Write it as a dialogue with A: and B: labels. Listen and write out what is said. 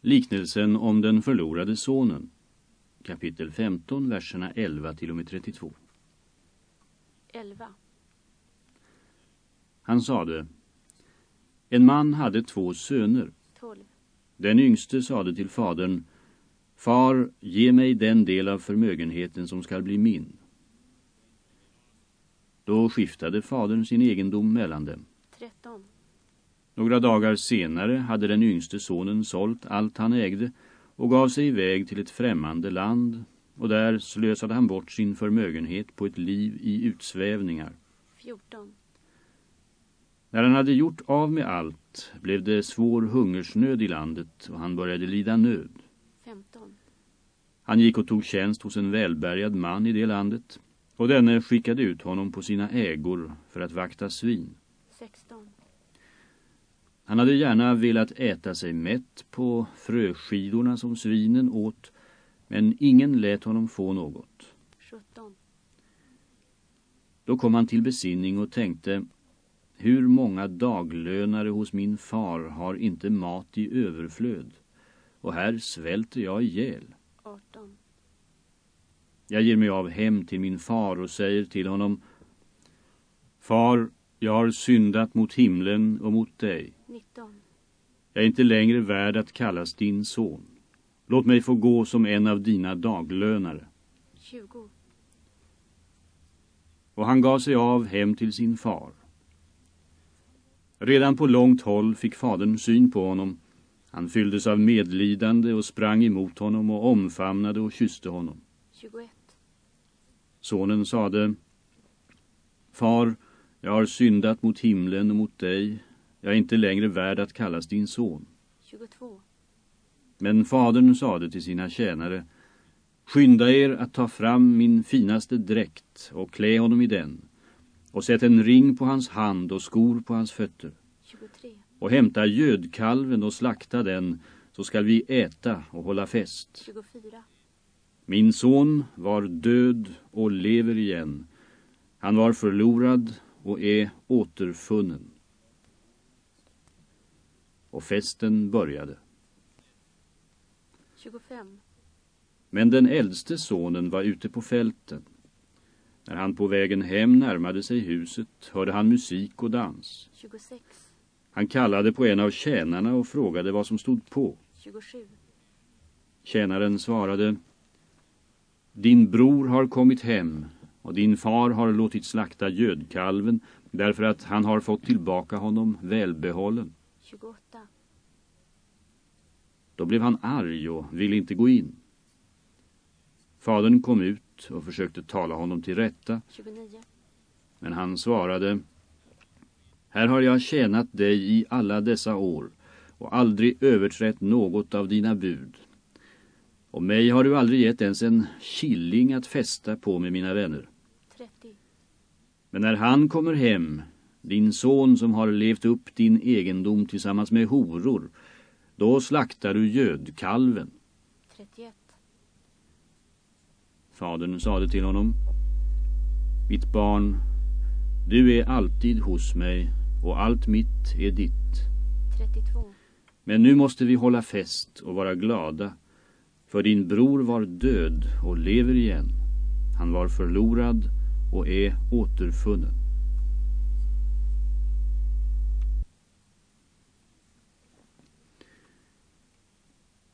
A: Liknelsen om den förlorade sonen. Kapitel 15, verserna 11 till och med 32.
B: 11.
A: Han sade, en man hade två söner.
B: 12.
A: Den yngste sade till fadern, Far, ge mig den del av förmögenheten som skall bli min. Då skiftade fadern sin egendom mellan dem.
B: 13.
A: Några dagar senare hade den yngste sonen sålt allt han ägde och gav sig iväg till ett främmande land och där slösade han bort sin förmögenhet på ett liv i utsvävningar.
B: 14.
A: När han hade gjort av med allt blev det svår hungersnöd i landet och han började lida nöd.
B: 15.
A: Han gick och tog tjänst hos en välbärgad man i det landet och denne skickade ut honom på sina ägor för att vakta svin.
B: 16.
A: Han hade gärna velat äta sig mätt på fröskidorna som svinen åt, men ingen lät honom få något.
B: 17.
A: Då kom han till besinning och tänkte, hur många daglönare hos min far har inte mat i överflöd? Och här svälter jag ihjäl.
B: 18.
A: Jag ger mig av hem till min far och säger till honom, Far, jag har syndat mot himlen och mot dig.
B: 19.
A: Jag är inte längre värd att kallas din son. Låt mig få gå som en av dina daglönare.
B: 20.
A: Och han gav sig av hem till sin far. Redan på långt håll fick fadern syn på honom. Han fylldes av medlidande och sprang emot honom och omfamnade och kysste honom.
B: 21.
A: Sonen sade, Far, jag har syndat mot himlen och mot dig. Jag är inte längre värd att kallas din son.
B: 22.
A: Men fadern sade till sina tjänare, Skynda er att ta fram min finaste dräkt och klä honom i den och sätt en ring på hans hand och skor på hans fötter
B: 23.
A: och hämta gödkalven och slakta den så skall vi äta och hålla fest.
B: 24.
A: Min son var död och lever igen. Han var förlorad och är återfunnen. Och festen började.
B: 25.
A: Men den äldste sonen var ute på fälten. När han på vägen hem närmade sig huset hörde han musik och dans.
B: 26.
A: Han kallade på en av tjänarna och frågade vad som stod på.
B: 27.
A: Tjänaren svarade Din bror har kommit hem och din far har låtit slakta gödkalven därför att han har fått tillbaka honom välbehållen.
B: 28.
A: Då blev han arg och ville inte gå in. Fadern kom ut och försökte tala honom till rätta
B: 29.
A: men han svarade Här har jag tjänat dig i alla dessa år och aldrig överträtt något av dina bud. Och mig har du aldrig gett ens en killing att fästa på med mina vänner.
B: 30.
A: Men när han kommer hem, din son som har levt upp din egendom tillsammans med horor, då slaktar du gödkalven.
B: 31.
A: Fadern sade till honom Mitt barn, du är alltid hos mig och allt mitt är ditt.
B: 32.
A: Men nu måste vi hålla fest och vara glada för din bror var död och lever igen. Han var förlorad och är återfunnen.